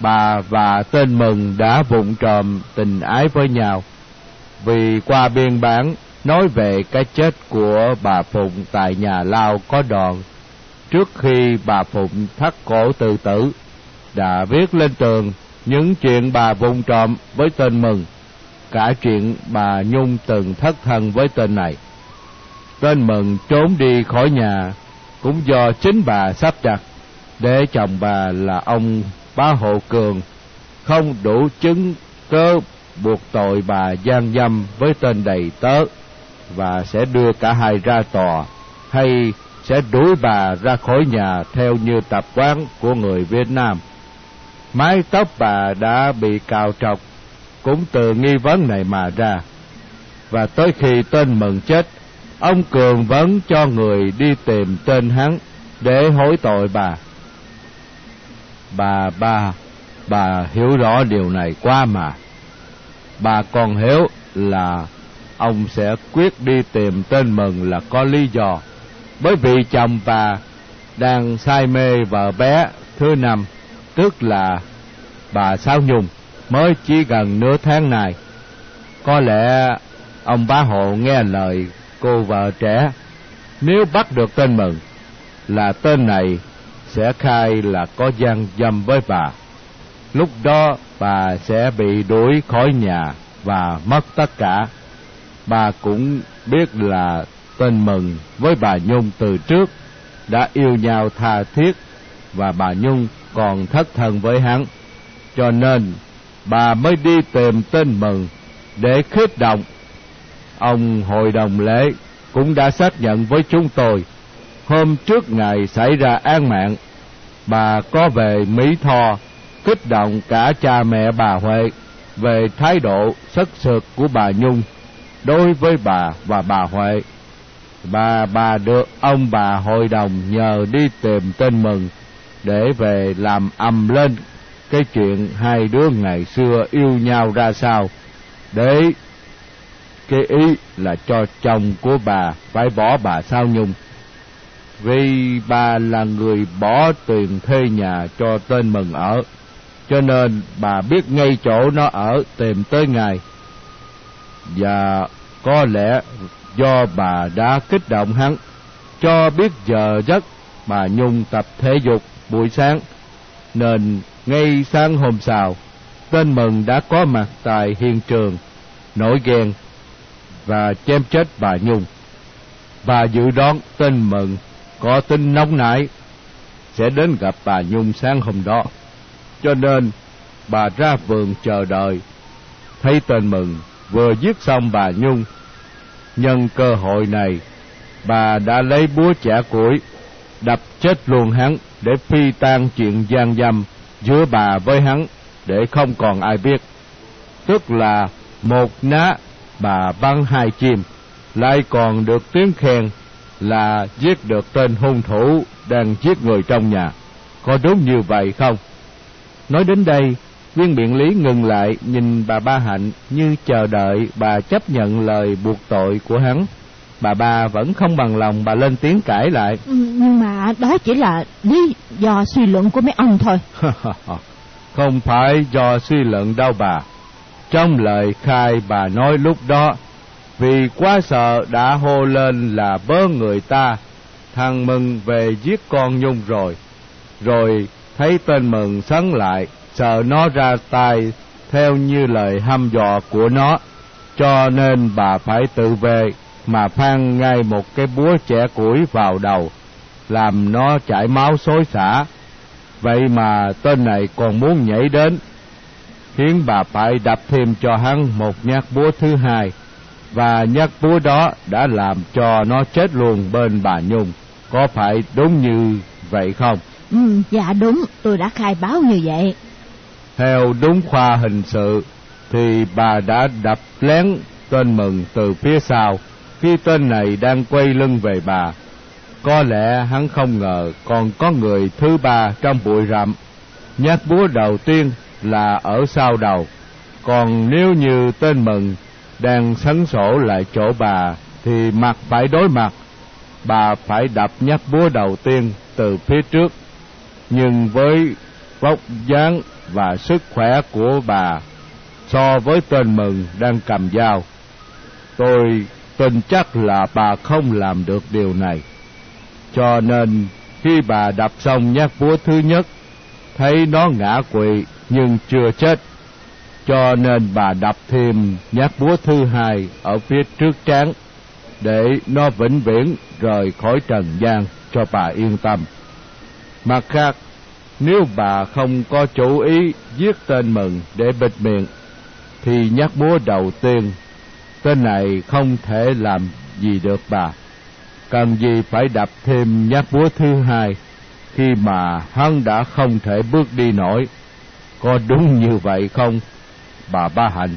bà và tên mừng đã vụng trộm tình ái với nhau. Vì qua biên bản nói về cái chết của bà phụng tại nhà lao có đoạn trước khi bà phụng thắt cổ tự tử, đã viết lên tường những chuyện bà vụng trộm với tên mừng, cả chuyện bà nhung từng thất thân với tên này. Tên mừng trốn đi khỏi nhà cũng do chính bà sắp đặt, để chồng bà là ông bá hộ cường không đủ chứng cơ buộc tội bà gian dâm với tên đầy tớ và sẽ đưa cả hai ra tòa hay sẽ đuổi bà ra khỏi nhà theo như tập quán của người Việt Nam. Mái tóc bà đã bị cào trọc cũng từ nghi vấn này mà ra. Và tới khi tên Mừng chết, ông Cường vẫn cho người đi tìm tên hắn để hối tội bà. Bà, ba bà hiểu rõ điều này quá mà. Bà còn hiểu là ông sẽ quyết đi tìm tên mừng là có lý do. Bởi vì chồng bà đang say mê vợ bé thứ năm, tức là bà Sáu Nhung, mới chỉ gần nửa tháng này. Có lẽ ông bá hộ nghe lời cô vợ trẻ, nếu bắt được tên mừng, là tên này sẽ khai là có gian dâm với bà. Lúc đó bà sẽ bị đuổi khỏi nhà và mất tất cả. Bà cũng biết là tên Mừng với bà Nhung từ trước, đã yêu nhau tha thiết và bà Nhung còn thất thần với hắn. Cho nên, bà mới đi tìm tên Mừng để khích động. Ông hội đồng lễ cũng đã xác nhận với chúng tôi, hôm trước ngày xảy ra án mạng, bà có về Mỹ Tho kích động cả cha mẹ bà Huệ về thái độ sất sượt của bà Nhung đối với bà và bà Huệ. Bà bà được ông bà hội đồng nhờ đi tìm tên mừng để về làm ầm lên cái chuyện hai đứa ngày xưa yêu nhau ra sao để cái ý là cho chồng của bà phải bỏ bà sao nhung vì bà là người bỏ tiền thuê nhà cho tên mừng ở, cho nên bà biết ngay chỗ nó ở tìm tới ngày và có lẽ do bà đã kích động hắn, cho biết giờ giấc bà nhung tập thể dục buổi sáng. Nên ngay sáng hôm sau, tên mừng đã có mặt tại hiện trường, nổi ghen và chém chết bà nhung. Bà dự đoán tên mừng có tin nóng nảy sẽ đến gặp bà nhung sáng hôm đó. Cho nên bà ra vườn chờ đợi, thấy tên mừng vừa giết xong bà nhung. Nhân cơ hội này, bà đã lấy búa chẻ củi, đập chết luôn hắn để phi tan chuyện gian dâm giữa bà với hắn để không còn ai biết. Tức là một ná bà băng hai chim, lại còn được tiếng khen là giết được tên hung thủ đang giết người trong nhà. Có đúng như vậy không? Nói đến đây viên biện lý ngừng lại nhìn bà ba hạnh như chờ đợi bà chấp nhận lời buộc tội của hắn. Bà ba vẫn không bằng lòng bà lên tiếng cãi lại.
Ừ, nhưng mà đó chỉ là lý do suy luận của mấy ông thôi.
Không phải do suy luận đâu bà. Trong lời khai bà nói lúc đó vì quá sợ đã hô lên là bớ người ta thằng mừng về giết con nhung rồi. Rồi thấy tên mừng sấn lại sợ nó ra tay theo như lời hăm dò của nó cho nên bà phải tự về mà phan ngay một cái búa chẻ củi vào đầu làm nó chảy máu xối xả. Vậy mà tên này còn muốn nhảy đến khiến bà phải đập thêm cho hắn một nhát búa thứ hai và nhát búa đó đã làm cho nó chết luôn bên bà nhung. Có phải đúng như vậy không?
Ừ, dạ đúng tôi đã khai báo như vậy
theo đúng khoa hình sự, thì bà đã đập lén tên mừng từ phía sau. Khi tên này đang quay lưng về bà, có lẽ hắn không ngờ còn có người thứ ba trong bụi rậm. Nhát búa đầu tiên là ở sau đầu. Còn nếu như tên mừng đang sấn sổ lại chỗ bà, thì mặt phải đối mặt. Bà phải đập nhát búa đầu tiên từ phía trước. Nhưng với vóc dáng và sức khỏe của bà so với tên mừng đang cầm dao. Tôi tin chắc là bà không làm được điều này. Cho nên, khi bà đập xong nhát búa thứ nhất, thấy nó ngã quỵ nhưng chưa chết. Cho nên bà đập thêm nhát búa thứ hai ở phía trước trán để nó vĩnh viễn rời khỏi trần gian cho bà yên tâm. Mặt khác nếu bà không có chủ ý viết tên mừng để bịt miệng, thì nhát búa đầu tiên, tên này không thể làm gì được bà. Cần gì phải đập thêm nhát búa thứ hai khi mà hắn đã không thể bước đi nổi? Có đúng như vậy không, bà ba hạnh?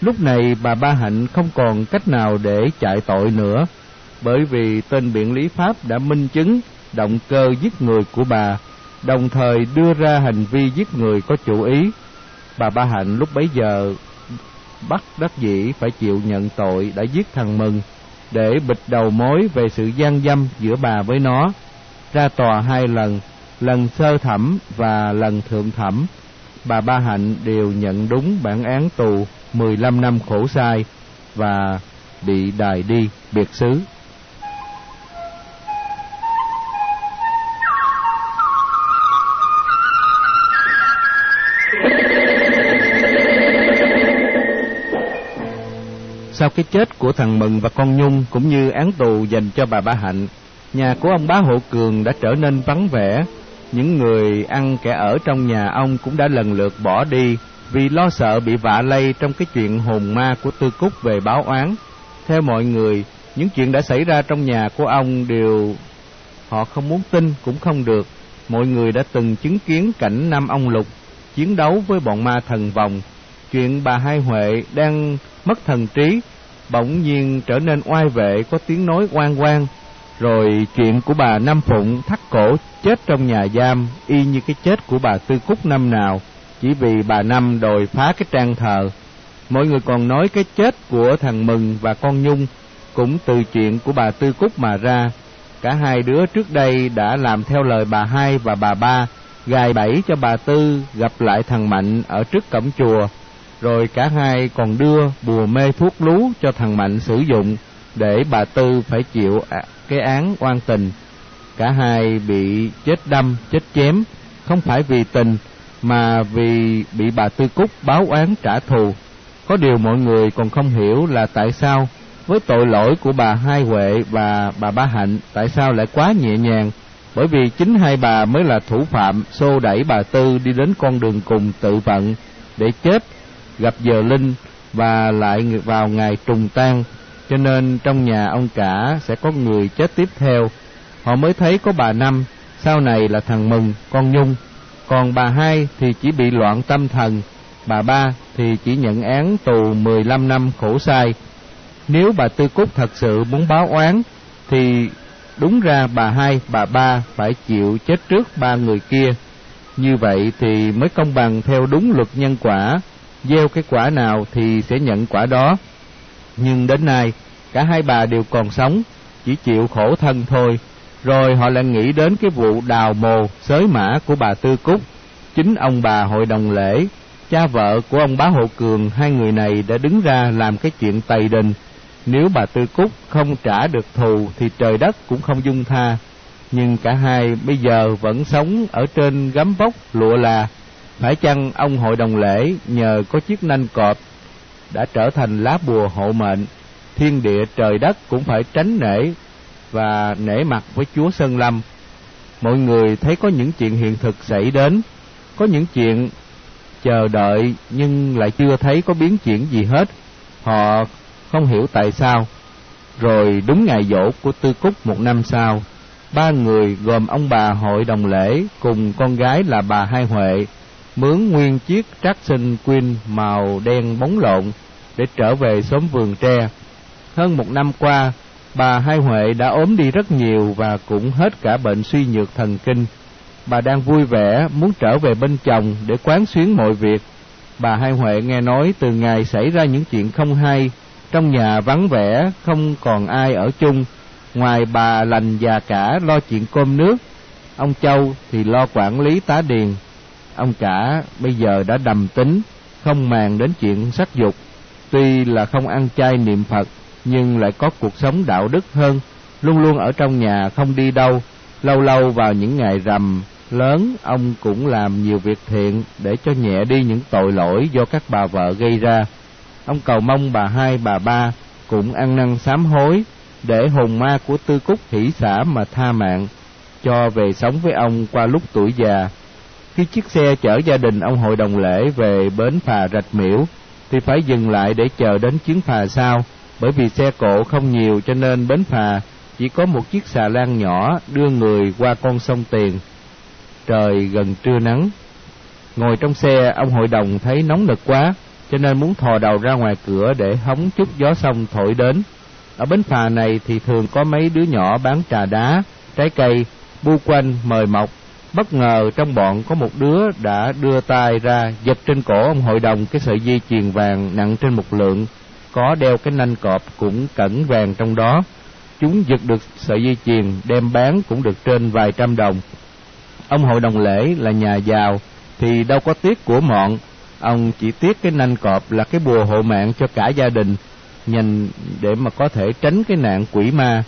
Lúc này bà ba hạnh không còn cách nào để chạy tội nữa, bởi vì tên biện lý pháp đã minh chứng động cơ giết người của bà đồng thời đưa ra hành vi giết người có chủ ý. Bà Ba Hạnh lúc bấy giờ bắt đắc dĩ phải chịu nhận tội đã giết thằng Mừng để bịt đầu mối về sự gian dâm giữa bà với nó. Ra tòa hai lần, lần sơ thẩm và lần thượng thẩm, bà Ba Hạnh đều nhận đúng bản án tù 15 năm khổ sai và bị đài đi biệt xứ. Sau cái chết của thằng Mừng và con Nhung cũng như án tù dành cho bà Ba Hạnh, nhà của ông bá Hộ Cường đã trở nên vắng vẻ. Những người ăn kẻ ở trong nhà ông cũng đã lần lượt bỏ đi vì lo sợ bị vạ lây trong cái chuyện hồn ma của Tư Cúc về báo oán. Theo mọi người, những chuyện đã xảy ra trong nhà của ông đều họ không muốn tin cũng không được. Mọi người đã từng chứng kiến cảnh năm ông Lục chiến đấu với bọn ma thần vòng. Chuyện bà Hai Huệ đang mất thần trí, bỗng nhiên trở nên oai vệ có tiếng nói oan oan. Rồi chuyện của bà Nam Phụng thắt cổ chết trong nhà giam y như cái chết của bà Tư Cúc năm nào chỉ vì bà Năm đòi phá cái trang thờ. Mọi người còn nói cái chết của thằng Mừng và con Nhung cũng từ chuyện của bà Tư Cúc mà ra. Cả hai đứa trước đây đã làm theo lời bà hai và bà ba, gài bẫy cho bà Tư gặp lại thằng Mạnh ở trước cổng chùa. Rồi cả hai còn đưa bùa mê thuốc lú cho thằng Mạnh sử dụng để bà Tư phải chịu cái án oan tình. Cả hai bị chết đâm, chết chém, không phải vì tình mà vì bị bà Tư Cúc báo oán trả thù. Có điều mọi người còn không hiểu là tại sao với tội lỗi của bà Hai Huệ và bà Ba Hạnh tại sao lại quá nhẹ nhàng bởi vì chính hai bà mới là thủ phạm xô đẩy bà Tư đi đến con đường cùng tự vận để chết gặp giờ linh và lại vào ngày trùng tang, cho nên trong nhà ông cả sẽ có người chết tiếp theo họ mới thấy có bà năm sau này là thằng mừng con nhung còn bà hai thì chỉ bị loạn tâm thần, bà ba thì chỉ nhận án tù 15 năm khổ sai. Nếu bà Tư Cúc thật sự muốn báo oán, thì đúng ra bà hai, bà ba phải chịu chết trước ba người kia. Như vậy thì mới công bằng theo đúng luật nhân quả, gieo cái quả nào thì sẽ nhận quả đó. Nhưng đến nay, cả hai bà đều còn sống, chỉ chịu khổ thân thôi, rồi họ lại nghĩ đến cái vụ đào mồ, xới mã của bà Tư Cúc. Chính ông bà hội đồng lễ, cha vợ của ông bá Hộ Cường, hai người này đã đứng ra làm cái chuyện tày đình. Nếu bà Tư Cúc không trả được thù thì trời đất cũng không dung tha. Nhưng cả hai bây giờ vẫn sống ở trên gấm vóc lụa là. Phải chăng ông hội đồng lễ nhờ có chiếc nanh cọp đã trở thành lá bùa hộ mệnh, thiên địa trời đất cũng phải tránh nể và nể mặt với Chúa Sơn Lâm. Mọi người thấy có những chuyện hiện thực xảy đến, có những chuyện chờ đợi nhưng lại chưa thấy có biến chuyển gì hết. Họ không hiểu tại sao. Rồi đúng ngày dỗ của Tư Cúc một năm sau, ba người gồm ông bà hội đồng lễ cùng con gái là bà Hai Huệ mướn nguyên chiếc trắc Queen màu đen bóng lộn để trở về xóm vườn tre. Hơn một năm qua, Bà Hai Huệ đã ốm đi rất nhiều và cũng hết cả bệnh suy nhược thần kinh. Bà đang vui vẻ muốn trở về bên chồng để quán xuyến mọi việc. Bà Hai Huệ nghe nói từ ngày xảy ra những chuyện không hay, trong nhà vắng vẻ, không còn ai ở chung, ngoài bà lành già cả lo chuyện cơm nước, ông Châu thì lo quản lý tá điền. Ông cả bây giờ đã đầm tính, không màng đến chuyện sắc dục, tuy là không ăn chay niệm Phật, nhưng lại có cuộc sống đạo đức hơn, luôn luôn ở trong nhà không đi đâu, lâu lâu vào những ngày rằm lớn ông cũng làm nhiều việc thiện để cho nhẹ đi những tội lỗi do các bà vợ gây ra. Ông cầu mong bà hai bà ba cũng ăn năn sám hối để hồn ma của Tư Cúc hỷ xả mà tha mạng cho về sống với ông qua lúc tuổi già. Khi chiếc xe chở gia đình ông hội đồng lễ về bến phà rạch miễu thì phải dừng lại để chờ đến chuyến phà sau bởi vì xe cộ không nhiều cho nên bến phà chỉ có một chiếc xà lan nhỏ đưa người qua con sông Tiền. Trời gần trưa nắng. Ngồi trong xe, ông hội đồng thấy nóng nực quá, cho nên muốn thò đầu ra ngoài cửa để hóng chút gió sông thổi đến. Ở bến phà này thì thường có mấy đứa nhỏ bán trà đá, trái cây, bu quanh, mời mọc. Bất ngờ trong bọn có một đứa đã đưa tay ra giật trên cổ ông hội đồng cái sợi dây chuyền vàng nặng trên một lượng, có đeo cái nanh cọp cũng cẩn vàng trong đó. Chúng giật được sợi dây chuyền đem bán cũng được trên vài trăm đồng. Ông hội đồng lễ là nhà giàu thì đâu có tiếc của mọn, ông chỉ tiếc cái nanh cọp là cái bùa hộ mạng cho cả gia đình, nhằm để mà có thể tránh cái nạn quỷ ma.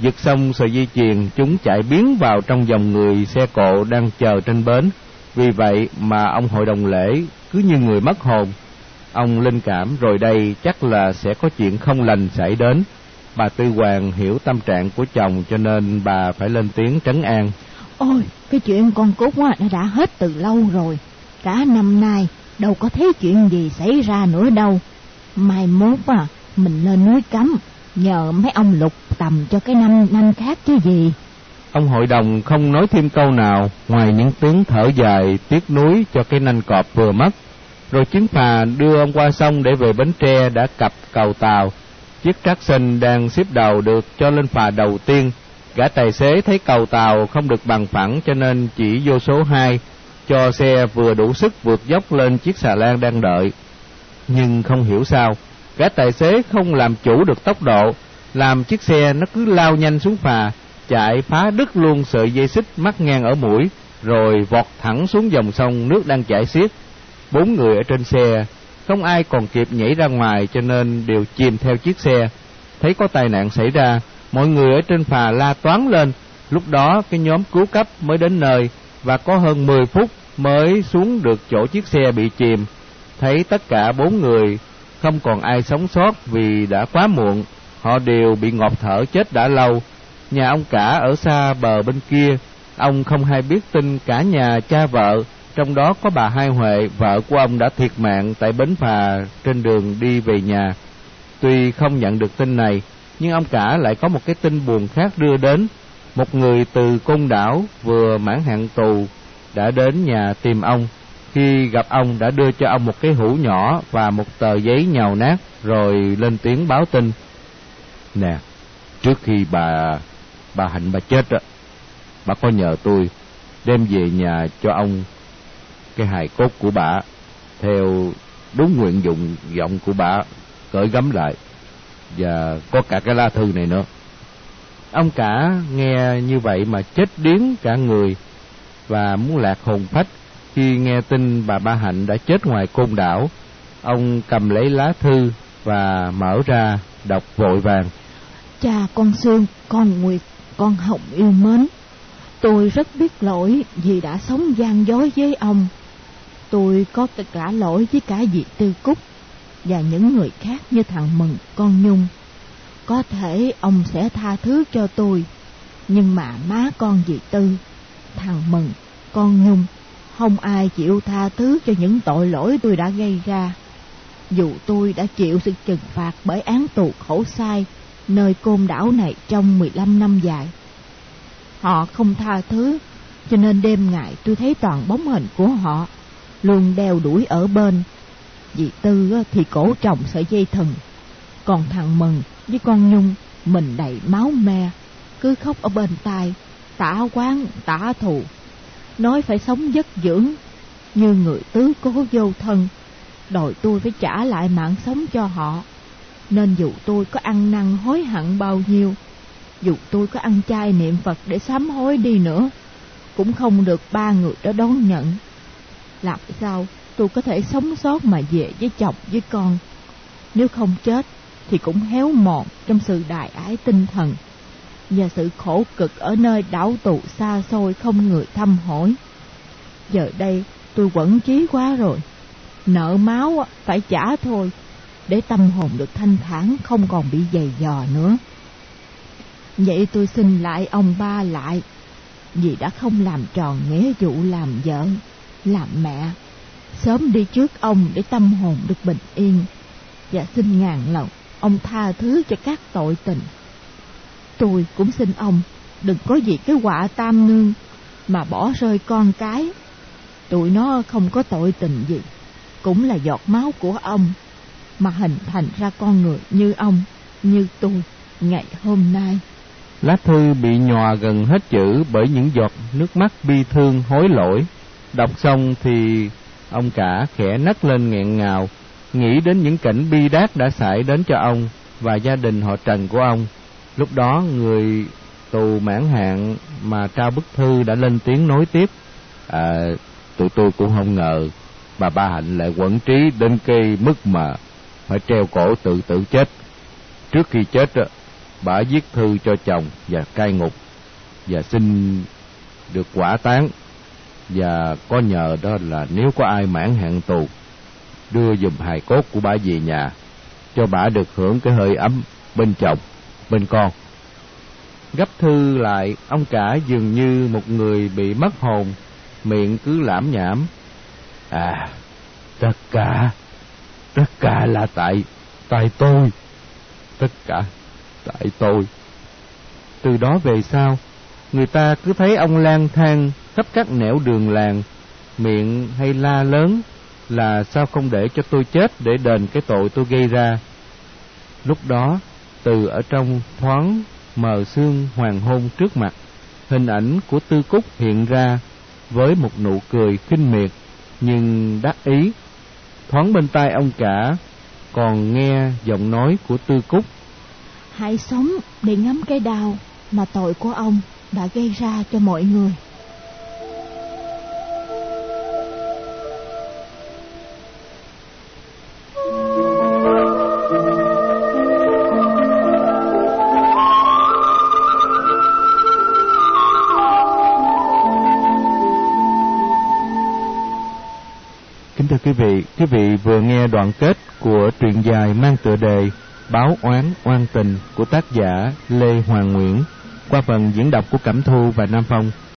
Giật xong sợi dây chuyền, chúng chạy biến vào trong dòng người xe cộ đang chờ trên bến. Vì vậy mà ông hội đồng lễ cứ như người mất hồn. Ông linh cảm rồi đây chắc là sẽ có chuyện không lành xảy đến. Bà Tư Hoàng hiểu tâm trạng của chồng cho nên bà phải lên tiếng trấn an.
Ôi, cái chuyện con cút á, đã hết từ lâu rồi. Cả năm nay, đâu có thấy chuyện gì xảy ra nữa đâu. Mai mốt à, mình lên núi cấm, nhờ mấy ông lục tầm cho cái năm năm khác chứ gì.
Ông hội đồng không nói thêm câu nào ngoài những tiếng thở dài tiếc nuối cho cái nanh cọp vừa mất. Rồi chuyến phà đưa ông qua sông để về Bến Tre đã cập cầu tàu. Chiếc trác sinh đang xếp đầu được cho lên phà đầu tiên. Gã tài xế thấy cầu tàu không được bằng phẳng cho nên chỉ vô số hai cho xe vừa đủ sức vượt dốc lên chiếc xà lan đang đợi. Nhưng không hiểu sao, gã tài xế không làm chủ được tốc độ, làm chiếc xe nó cứ lao nhanh xuống phà, chạy phá đứt luôn sợi dây xích mắc ngang ở mũi, rồi vọt thẳng xuống dòng sông nước đang chảy xiết. Bốn người ở trên xe, không ai còn kịp nhảy ra ngoài cho nên đều chìm theo chiếc xe. Thấy có tai nạn xảy ra, mọi người ở trên phà la toán lên, lúc đó cái nhóm cứu cấp mới đến nơi và có hơn 10 phút mới xuống được chỗ chiếc xe bị chìm. Thấy tất cả bốn người không còn ai sống sót vì đã quá muộn, họ đều bị ngọt thở chết đã lâu. Nhà ông cả ở xa bờ bên kia, ông không hay biết tin cả nhà cha vợ, trong đó có bà Hai Huệ, vợ của ông đã thiệt mạng tại bến phà trên đường đi về nhà. Tuy không nhận được tin này, nhưng ông cả lại có một cái tin buồn khác đưa đến. Một người từ côn đảo vừa mãn hạn tù đã đến nhà tìm ông. Khi gặp ông đã đưa cho ông một cái hũ nhỏ và một tờ giấy nhàu nát rồi lên tiếng báo tin.
Nè, trước khi bà bà Hạnh bà chết á, bà có nhờ tôi đem về nhà cho ông cái hài cốt của bà theo đúng nguyện dụng vọng của bà cởi gấm lại và có cả cái lá thư này nữa.
Ông cả nghe như vậy mà chết điếng cả người và muốn lạc hồn phách khi nghe tin bà Ba Hạnh đã chết ngoài côn đảo. Ông cầm lấy lá thư và mở ra đọc vội vàng.
Cha con Sương, con Nguyệt, con Hồng yêu mến. Tôi rất biết lỗi vì đã sống gian dối với ông. Tôi có cả lỗi với cả dì Tư Cúc và những người khác như thằng Mừng, con Nhung. Có thể ông sẽ tha thứ cho tôi, nhưng mà má con dì Tư, thằng Mừng, con Nhung, không ai chịu tha thứ cho những tội lỗi tôi đã gây ra. Dù tôi đã chịu sự trừng phạt bởi án tù khổ sai nơi côn đảo này trong 15 năm dài. Họ không tha thứ, cho nên đêm ngày tôi thấy toàn bóng hình của họ, luôn đeo đuổi ở bên. Dì Tư thì cổ trồng sợi dây thần, còn thằng Mừng với con Nhung mình đầy máu me, cứ khóc ở bên tai, tả quán, tả thù, nói phải sống giấc dưỡng như người tứ cố vô thân, đòi tôi phải trả lại mạng sống cho họ. Nên dù tôi có ăn năn hối hận bao nhiêu, dù tôi có ăn chay niệm Phật để sám hối đi nữa, cũng không được ba người đó đón nhận. Làm sao tôi có thể sống sót mà về với chồng với con? Nếu không chết thì cũng héo mòn trong sự đại ái tinh thần và sự khổ cực ở nơi đảo tù xa xôi không người thăm hỏi. Giờ đây tôi quẩn trí quá rồi, nợ máu phải trả thôi, để tâm hồn được thanh thản không còn bị dày dò nữa. Vậy tôi xin lại ông ba lại, vì đã không làm tròn nghĩa vụ làm vợ, làm mẹ, sớm đi trước ông để tâm hồn được bình yên, và xin ngàn lòng ông tha thứ cho các tội tình. Tôi cũng xin ông đừng có vì cái quả tam nương mà bỏ rơi con cái. Tụi nó không có tội tình gì, cũng là giọt máu của ông mà hình thành ra con người như ông, như tôi ngày hôm nay.
Lá thư bị nhòa gần hết chữ bởi những giọt nước mắt bi thương hối lỗi. Đọc xong thì ông cả khẽ nấc lên nghẹn ngào, nghĩ đến những cảnh bi đát đã xảy đến cho ông và gia đình họ Trần của ông. Lúc đó người tù mãn hạn mà trao bức thư đã lên tiếng nối tiếp.
À, tụi tôi cũng không ngờ bà Ba Hạnh lại quẩn trí đến cây mức mà phải treo cổ tự tử chết. Trước khi chết, bà viết thư cho chồng và cai ngục và xin được quả tán và có nhờ đó là nếu có ai mãn hạn tù đưa dùm hài cốt của bà về nhà cho bà được hưởng cái hơi ấm bên chồng bên con.
Gấp thư lại, ông cả dường như một người bị mất hồn, miệng cứ lảm nhảm.
À tất cả tất cả là tại tại tôi. Tất cả, tại tôi.
Từ đó về sau, người ta cứ thấy ông lang thang khắp các nẻo đường làng, miệng hay la lớn là sao không để cho tôi chết để đền cái tội tôi gây ra. Lúc đó từ ở trong thoáng mờ sương hoàng hôn trước mặt, hình ảnh của tư cúc hiện ra với một nụ cười khinh miệt nhưng đắc ý. Thoáng bên tai ông cả còn nghe giọng nói của tư cúc.
Hãy sống để ngắm cái đau mà tội của ông đã gây ra cho mọi người.
Quý vị vừa nghe đoạn kết của truyện dài mang tựa đề Báo oán oan tình của tác giả Lê Hoàng Nguyễn qua phần diễn đọc của Cẩm Thu và Nam Phong.